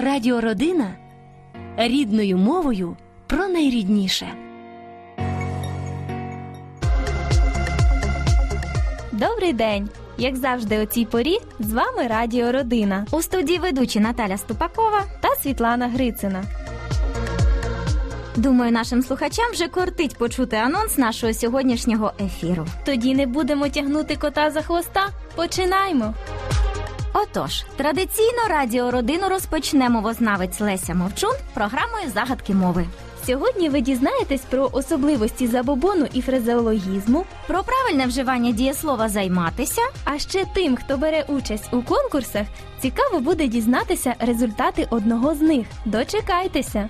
Радіородина рідною мовою про найрідніше. Добрий день! Як завжди, о цій порі з вами Радіо Родина У студії ведучі Наталя Ступакова. та Світлана Грицина. Думаю, нашим слухачам вже кортить почути анонс нашого сьогоднішнього ефіру. Тоді не будемо тягнути кота за хвоста. Починаймо! Отож, традиційно радіо родину розпочне мовознавець Леся Мовчун програмою загадки мови. Сьогодні ви дізнаєтесь про особливості забобону і фразеологізму, Про правильне вживання дієслова займатися. а ще тим, хто бере участь у конкурсах, цікаво буде дізнатися результати одного з них. Дочекайтеся!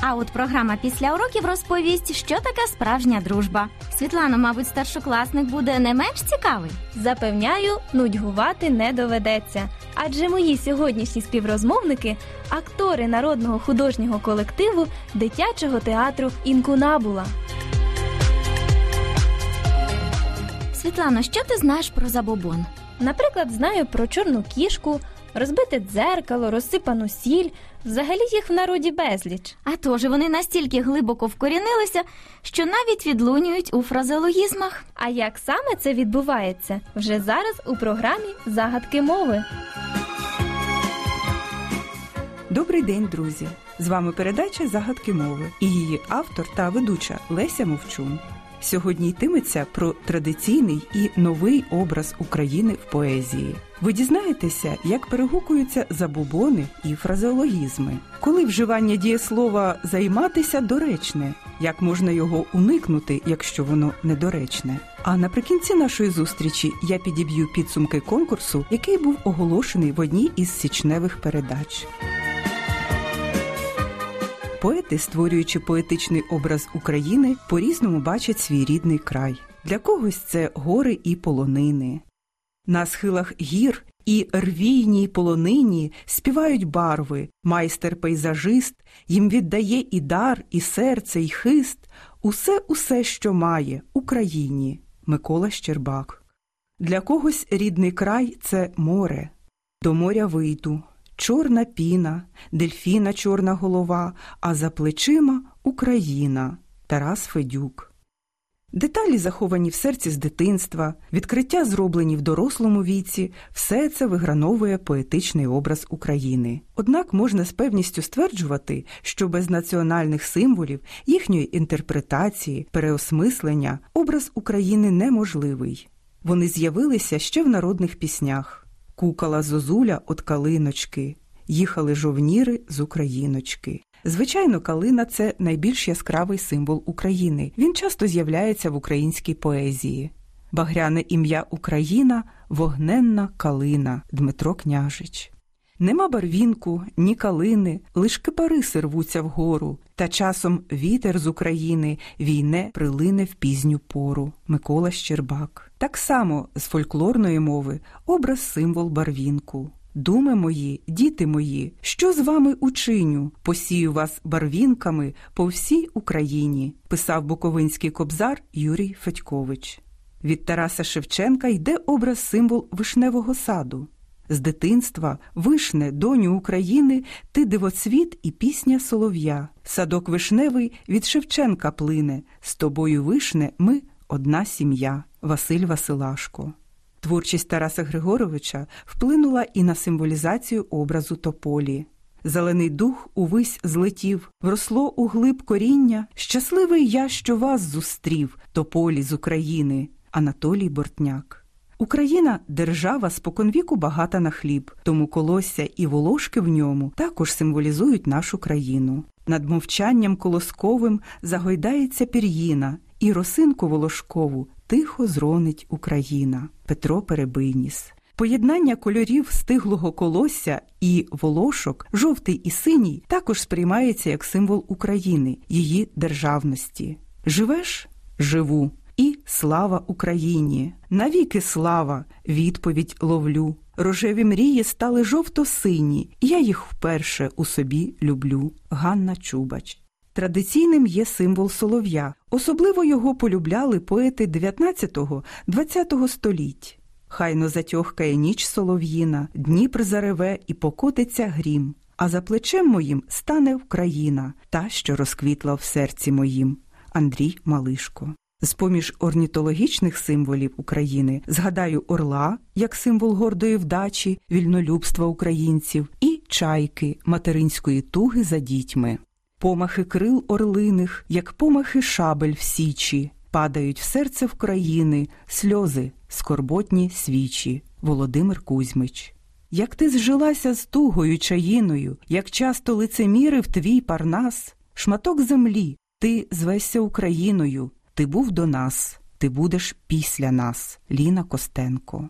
А от програма після уроків розповість, що таке справжня дружба. Світлано, мабуть, старшокласник буде не менш цікавий. Запевняю, нудьгувати не доведеться. Адже мої сьогоднішні співрозмовники актори народного художнього колективу дитячого театру Інкунабула. Світлано, що ти знаєш про забобон? Наприклад, знаю про чорну кішку, розбите дзеркало, розсипану сіль. Взагалі їх в народі безліч. А тож вони настільки глибоко вкорінилися, що навіть відлунюють у фразеологізмах. А як саме це відбувається вже зараз у програмі Загадки мови. Добрий день, друзі! З вами передача Загадки мови і її автор та ведуча Леся Мовчун. Сьогодні йтиметься про традиційний і новий образ України в поезії. Ви дізнаєтеся, як перегукуються забубони і фразеологізми, коли вживання дієслова займатися доречне, як можна його уникнути, якщо воно недоречне. А наприкінці нашої зустрічі я підіб'ю підсумки конкурсу, який був оголошений в одній із січневих передач. Поети, створюючи поетичний образ України, по-різному бачать свій рідний край. Для когось це гори і полонини. На схилах гір і рвійній полонині співають барви, майстер-пейзажист їм віддає і дар, і серце, і хист, усе усе, що має Україні. Микола Щербак. Для когось рідний край це море. До моря вийду, чорна піна, дельфіна чорна голова, а за плечима Україна. Тарас Федюк. Деталі, заховані в серці з дитинства, відкриття, зроблені в дорослому віці, все це виграновує поетичний образ України. Однак можна з певністю стверджувати, що без національних символів, їхньої інтерпретації, переосмислення образ України неможливий. Вони з'явилися ще в народних піснях. Кукала зозуля от калиночки, їхали жовніри з Україночки. Звичайно, калина це найбільш яскравий символ України. Він часто з'являється в українській поезії. Багряне ім'я Україна вогненна калина Дмитро Княжич. Нема барвінку, ні калини, лиш кипариси рвуться вгору, та часом вітер з України війне прилине в пізню пору. Микола Щербак. Так само з фольклорної мови образ символ барвінку. Думи мої, діти мої, що з вами учиню? Посію вас барвінками по всій Україні, писав Буковинський кобзар Юрій Федькович. Від Тараса Шевченка йде образ символ вишневого саду. З дитинства вишне, доню України, ти дивоцвіт і пісня солов'я. Садок вишневий від Шевченка плине. З тобою вишне ми одна сім'я. Василь Василашко. Творчість Тараса Григоровича вплинула і на символізацію образу тополі. Зелений дух увись злетів, вросло у глиб коріння. Щасливий я, що вас зустрів, тополі з України, Анатолій Бортняк. Україна держава споконвіку багата на хліб, тому колосся і волошки в ньому також символізують нашу країну. Над мовчанням колосковим загойдається пір'їна, і росинку волошкову тихо зронить Україна. Петро Перебийніс. Поєднання кольорів стиглого колосся і волошок, жовтий і синій, також сприймається як символ України, її державності. Живеш живу. І слава Україні! Навіки слава! Відповідь ловлю. Рожеві мрії стали жовто-сині, я їх вперше у собі люблю. Ганна Чубач. Традиційним є символ солов'я. Особливо його полюбляли поети 19-20 століть. Хайно затьохкає ніч солов'їна, Дніпр зареве і покотиться грім, а за плечем моїм стане Вкраїна, та, що розквітла в серці моїм. Андрій Малишко. З поміж орнітологічних символів України згадаю орла як символ гордої вдачі, вільнолюбства українців, і чайки материнської туги за дітьми. Помахи крил орлиних, як помахи шабель в січі, падають в серце України сльози, скорботні свічі. Володимир Кузьмич. Як ти зжилася з тугою чаїною, як часто лицемірив твій парнас, шматок землі, ти звешся Україною, ти був до нас, ти будеш після нас. Ліна Костенко.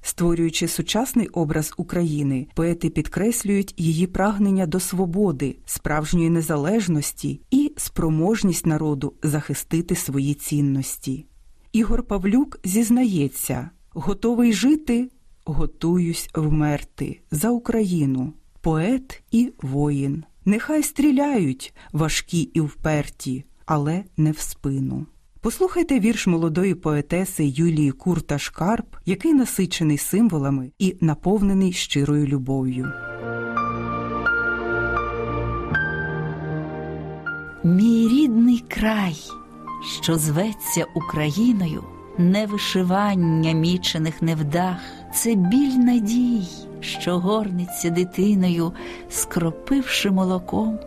Створюючи сучасний образ України, поети підкреслюють її прагнення до свободи, справжньої незалежності і спроможність народу захистити свої цінності. Ігор Павлюк зізнається, готовий жити, готуюсь вмерти за Україну, поет і воїн. Нехай стріляють важкі і вперті, але не в спину. Послухайте вірш молодої поетеси Юлії Курта Шкарп, який насичений символами і наповнений щирою любов'ю. Мій рідний край, що зветься Україною, не вишивання мічених невдах, це біль надій, що горниться дитиною, скропивши молоком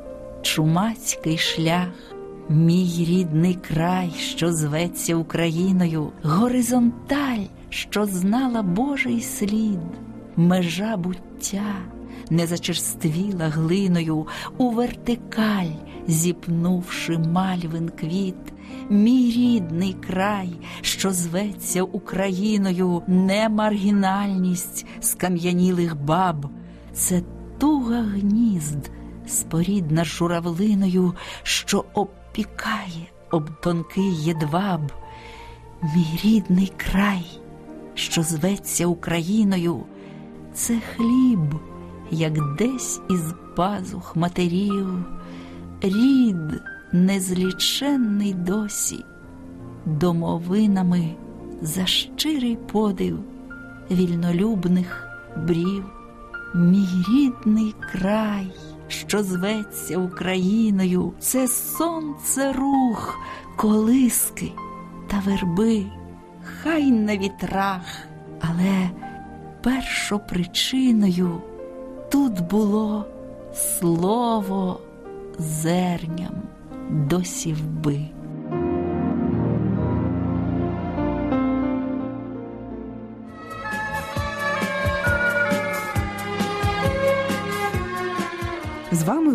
чумацький шлях. Мій рідний край, що зветься Україною, горизонталь, що знала Божий слід, межа буття не зачерствіла глиною у вертикаль, зіпнувши мальвин квіт. Мій рідний край, що зветься Україною, не маргінальність скам'янілих баб, це туга гнізд, спорідна журавлиною, що обпікає об тонкий єдваб. Мій рідний край, що зветься Україною, це хліб, як десь із пазух матерів, рід незліченний досі, домовинами за щирий подив вільнолюбних брів, мій рідний край, що зветься Україною, це сонце рух, колиски та верби, хай на вітрах, але першопричиною тут було слово зерням до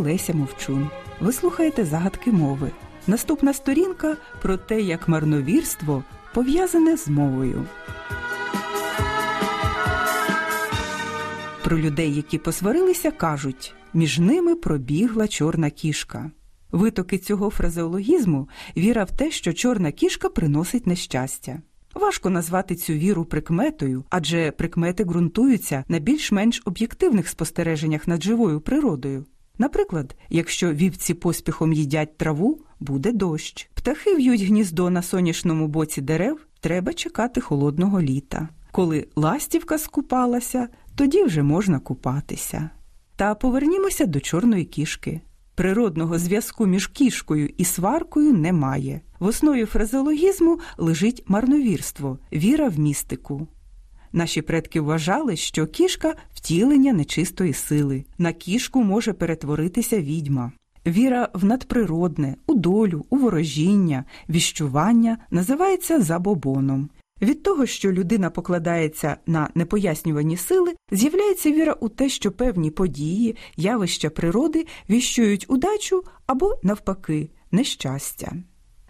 Леся Мовчун. Ви слухаєте загадки мови. Наступна сторінка про те, як марновірство пов'язане з мовою. Про людей, які посварилися, кажуть між ними пробігла чорна кішка. Витоки цього фразеологізму віра в те, що чорна кішка приносить нещастя. Важко назвати цю віру прикметою, адже прикмети ґрунтуються на більш-менш об'єктивних спостереженнях над живою природою. Наприклад, якщо вівці поспіхом їдять траву, буде дощ. Птахи в'ють гніздо на сонячному боці дерев, треба чекати холодного літа. Коли ластівка скупалася, тоді вже можна купатися. Та повернімося до чорної кішки. Природного зв'язку між кішкою і сваркою немає. В основі фразеологізму лежить марновірство, віра в містику. Наші предки вважали, що кішка втілення нечистої сили. На кішку може перетворитися відьма. Віра в надприродне, у долю, у ворожіння, віщування називається забобоном. Від того, що людина покладається на непояснювані сили, з'являється віра у те, що певні події, явища природи віщують удачу або, навпаки, нещастя.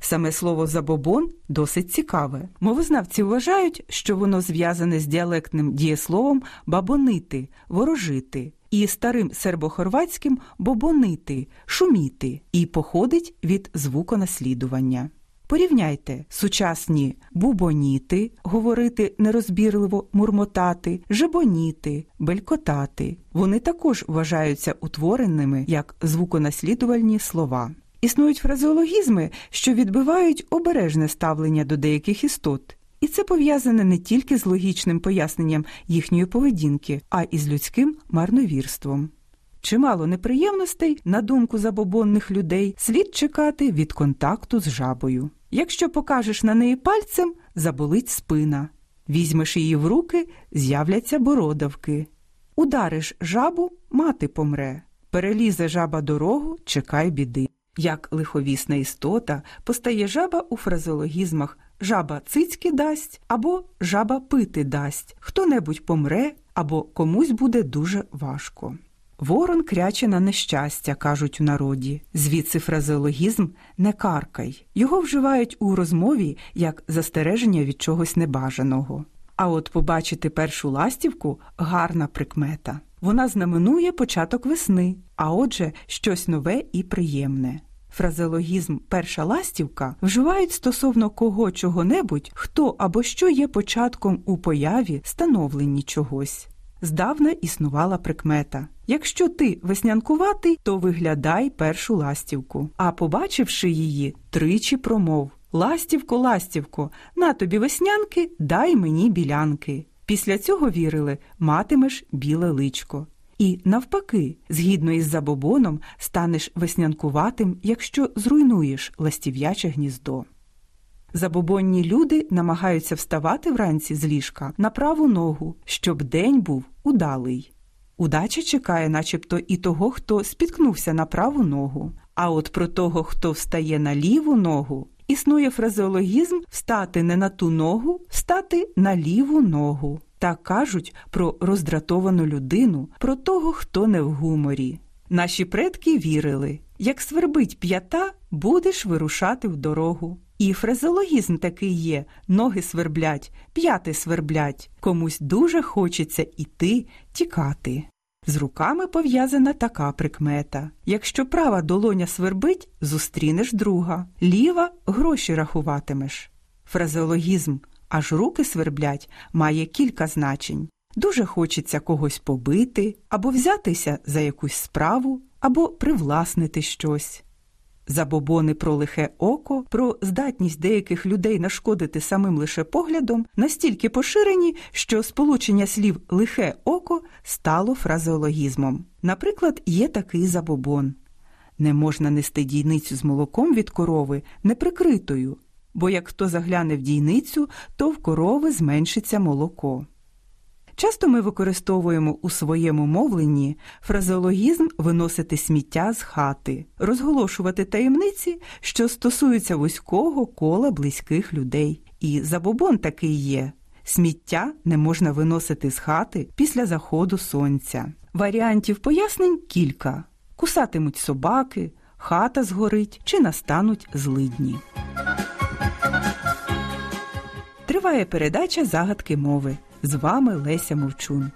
Саме слово забобон досить цікаве. Мовознавці вважають, що воно зв'язане з діалектним дієсловом бабонити, ворожити і старим сербохорватським бобонити, шуміти і походить від звуконаслідування. Порівняйте сучасні бубоніти, говорити нерозбірливо мурмотати, жебоніти, белькотати. Вони також вважаються утвореними як звуконаслідувальні слова. Існують фразеологізми, що відбивають обережне ставлення до деяких істот. І це пов'язане не тільки з логічним поясненням їхньої поведінки, а і з людським марновірством. Чимало неприємностей, на думку забобонних людей, слід чекати від контакту з жабою. Якщо покажеш на неї пальцем, заболить спина. Візьмеш її в руки, з'являться бородавки. Удариш жабу, мати помре. Перелізе жаба дорогу, чекай біди. Як лиховісна істота постає жаба у фразеологізмах жаба цицьки дасть або жаба пити дасть, хто-небудь помре або комусь буде дуже важко. Ворон кряче на нещастя, кажуть у народі. Звідси фразеологізм не каркай. Його вживають у розмові як застереження від чогось небажаного. А от побачити першу ластівку гарна прикмета. Вона знаменує початок весни, а отже, щось нове і приємне. Фразеологізм перша ластівка вживають стосовно кого чого-небудь, хто або що є початком у появі становленні чогось. Здавна існувала прикмета. Якщо ти веснянкуватий, то виглядай першу ластівку, а побачивши її, тричі промов Ластівко, ластівко, на тобі веснянки, дай мені білянки. Після цього вірили, матимеш біле личко. І навпаки, згідно із забобоном, станеш веснянкуватим, якщо зруйнуєш ластів'яче гніздо. Забобонні люди намагаються вставати вранці з ліжка на праву ногу, щоб день був удалий. Удача чекає, начебто, і того, хто спіткнувся на праву ногу. А от про того, хто встає на ліву ногу, існує фразеологізм встати не на ту ногу, встати на ліву ногу. Так кажуть про роздратовану людину, про того, хто не в гуморі. Наші предки вірили як свербить п'ята, будеш вирушати в дорогу. І фразеологізм такий є: ноги сверблять, п'яти сверблять, комусь дуже хочеться іти, тікати. З руками пов'язана така прикмета. Якщо права долоня свербить, зустрінеш друга, ліва гроші рахуватимеш. Фразеологізм аж руки сверблять має кілька значень. Дуже хочеться когось побити, або взятися за якусь справу, або привласнити щось. Забобони про лихе око, про здатність деяких людей нашкодити самим лише поглядом настільки поширені, що сполучення слів лихе око стало фразеологізмом. Наприклад, є такий забобон не можна нести дійницю з молоком від корови неприкритою, бо як хто загляне в дійницю, то в корови зменшиться молоко. Часто ми використовуємо у своєму мовленні фразеологізм виносити сміття з хати, розголошувати таємниці, що стосуються вузького кола близьких людей. І забобон такий є. Сміття не можна виносити з хати після заходу сонця. Варіантів пояснень кілька: кусатимуть собаки, хата згорить чи настануть злидні. Триває передача загадки мови. З вами Леся Мовчун.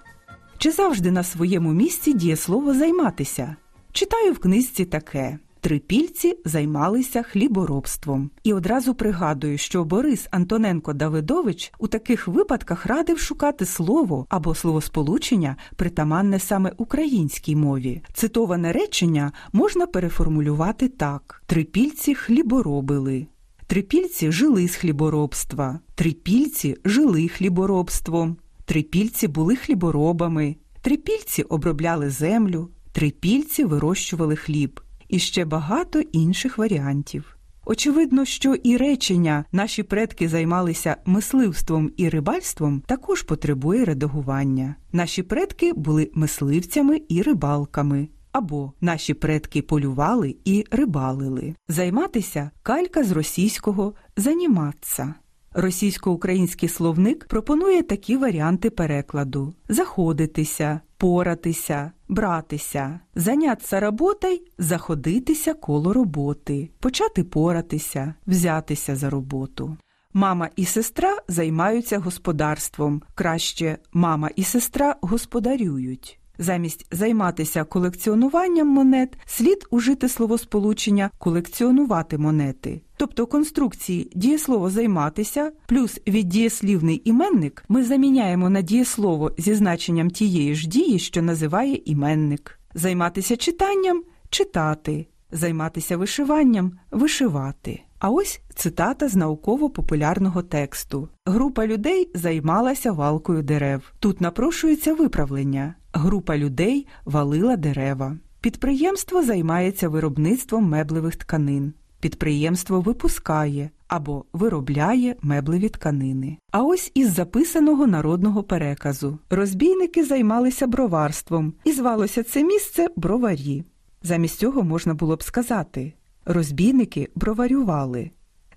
Чи завжди на своєму місці дієслово займатися? Читаю в книжці таке. Трипільці займалися хліборобством. І одразу пригадую, що Борис Антоненко Давидович у таких випадках радив шукати слово або словосполучення, притаманне саме українській мові. Цитоване речення можна переформулювати так: Трипільці хліборобили. Трипільці жили з хліборобства, трипільці жили хліборобством, трипільці були хліборобами, трипільці обробляли землю, трипільці вирощували хліб. І ще багато інших варіантів. Очевидно, що і речення наші предки займалися мисливством і рибальством також потребує редагування. Наші предки були мисливцями і рибалками або наші предки полювали і рибалили. Займатися калька з російського заніматися. Російсько-український словник пропонує такі варіанти перекладу: заходитися, поратися, братися, заняться роботой, заходитися коло роботи, почати поратися, взятися за роботу. Мама і сестра займаються господарством. Краще мама і сестра господарюють. Замість займатися колекціонуванням монет слід ужити словосполучення колекціонувати монети. Тобто конструкції дієслово займатися плюс віддієслівний іменник ми заміняємо на дієслово зі значенням тієї ж дії, що називає іменник. Займатися читанням читати, займатися вишиванням вишивати. А ось цитата з науково-популярного тексту. Група людей займалася валкою дерев. Тут напрошується виправлення. Група людей валила дерева. Підприємство займається виробництвом меблевих тканин. Підприємство випускає або виробляє меблеві тканини. А ось із записаного народного переказу розбійники займалися броварством, і звалося це місце броварі. Замість цього можна було б сказати розбійники броварювали.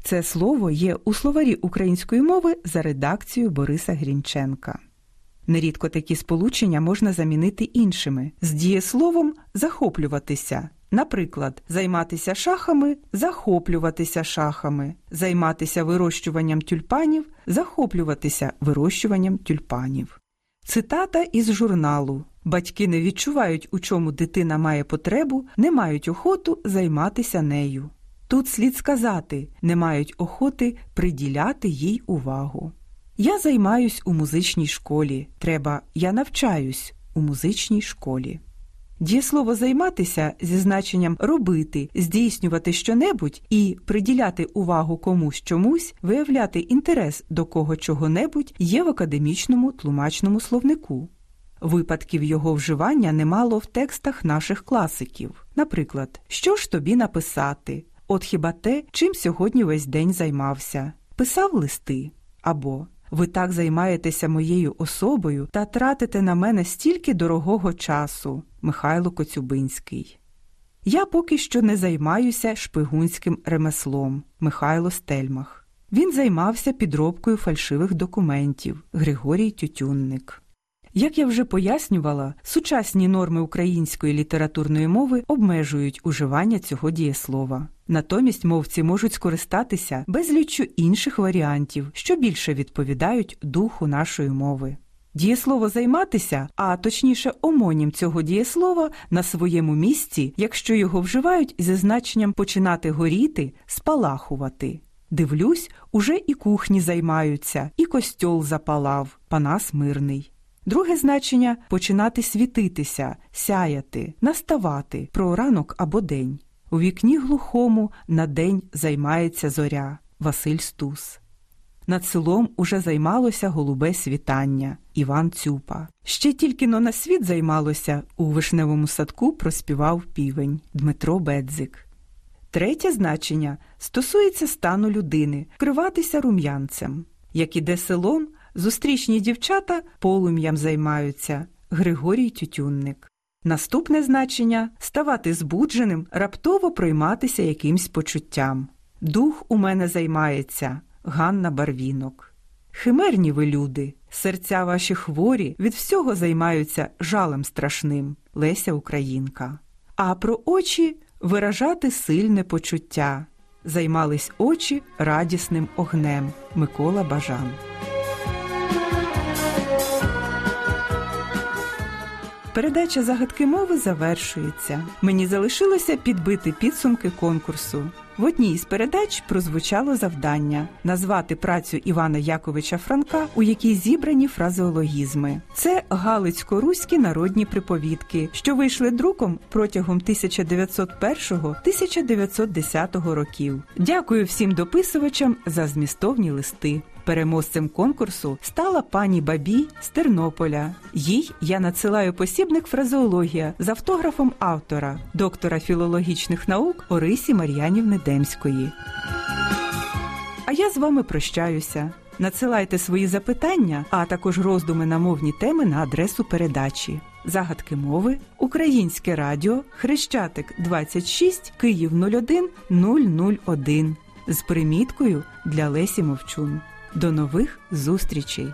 Це слово є у словарі української мови за редакцією Бориса Грінченка. Нерідко такі сполучення можна замінити іншими з дієсловом захоплюватися. Наприклад, займатися шахами захоплюватися шахами, займатися вирощуванням тюльпанів, захоплюватися вирощуванням тюльпанів. Цитата із журналу Батьки не відчувають, у чому дитина має потребу, не мають охоту займатися нею. Тут слід сказати, не мають охоти приділяти їй увагу. Я займаюсь у музичній школі. Треба я навчаюсь у музичній школі. Дієслово займатися зі значенням робити, здійснювати щонебудь і приділяти увагу комусь чомусь, виявляти інтерес до кого чого-небудь є в академічному тлумачному словнику. Випадків його вживання немало в текстах наших класиків. Наприклад, що ж тобі написати? От хіба те, чим сьогодні весь день займався, писав листи або ви так займаєтеся моєю особою та тратите на мене стільки дорогого часу, Михайло Коцюбинський. Я поки що не займаюся шпигунським ремеслом Михайло Стельмах. Він займався підробкою фальшивих документів Григорій Тютюнник. Як я вже пояснювала, сучасні норми української літературної мови обмежують уживання цього дієслова. Натомість мовці можуть скористатися безліччю інших варіантів, що більше відповідають духу нашої мови. Дієслово займатися, а точніше омонім цього дієслова на своєму місці, якщо його вживають зі значенням починати горіти, спалахувати. Дивлюсь, уже і кухні займаються, і костьол запалав, панас мирний. Друге значення починати світитися, сяяти, наставати про ранок або день. У вікні глухому на день займається зоря Василь Стус. Над селом уже займалося голубе світання Іван Цюпа. Ще тільки но на світ займалося у вишневому садку проспівав півень Дмитро Бедзик. Третє значення стосується стану людини вкриватися рум'янцем. Як іде селом, зустрічні дівчата полум'ям займаються Григорій Тютюнник. Наступне значення ставати збудженим, раптово пройматися якимсь почуттям. Дух у мене займається Ганна Барвінок. Химерні ви люди, серця ваші хворі від всього займаються жалем страшним Леся Українка. А про очі виражати сильне почуття. Займались очі радісним огнем Микола Бажан. Передача загадки мови завершується. Мені залишилося підбити підсумки конкурсу. В одній із передач прозвучало завдання назвати працю Івана Яковича Франка, у якій зібрані фразеологізми. Це галицько-руські народні приповідки, що вийшли друком протягом 1901-1910 років. Дякую всім дописувачам за змістовні листи. Переможцем конкурсу стала пані Бабі з Тернополя. Їй я надсилаю посібник фразеологія з автографом автора, доктора філологічних наук Орисі Мар'янівни Демської. А я з вами прощаюся. Надсилайте свої запитання, а також роздуми на мовні теми на адресу передачі. Загадки мови, Українське радіо, Хрещатик 26, Київ 01 001 з приміткою для Лесі Мовчун. До нових зустрічей!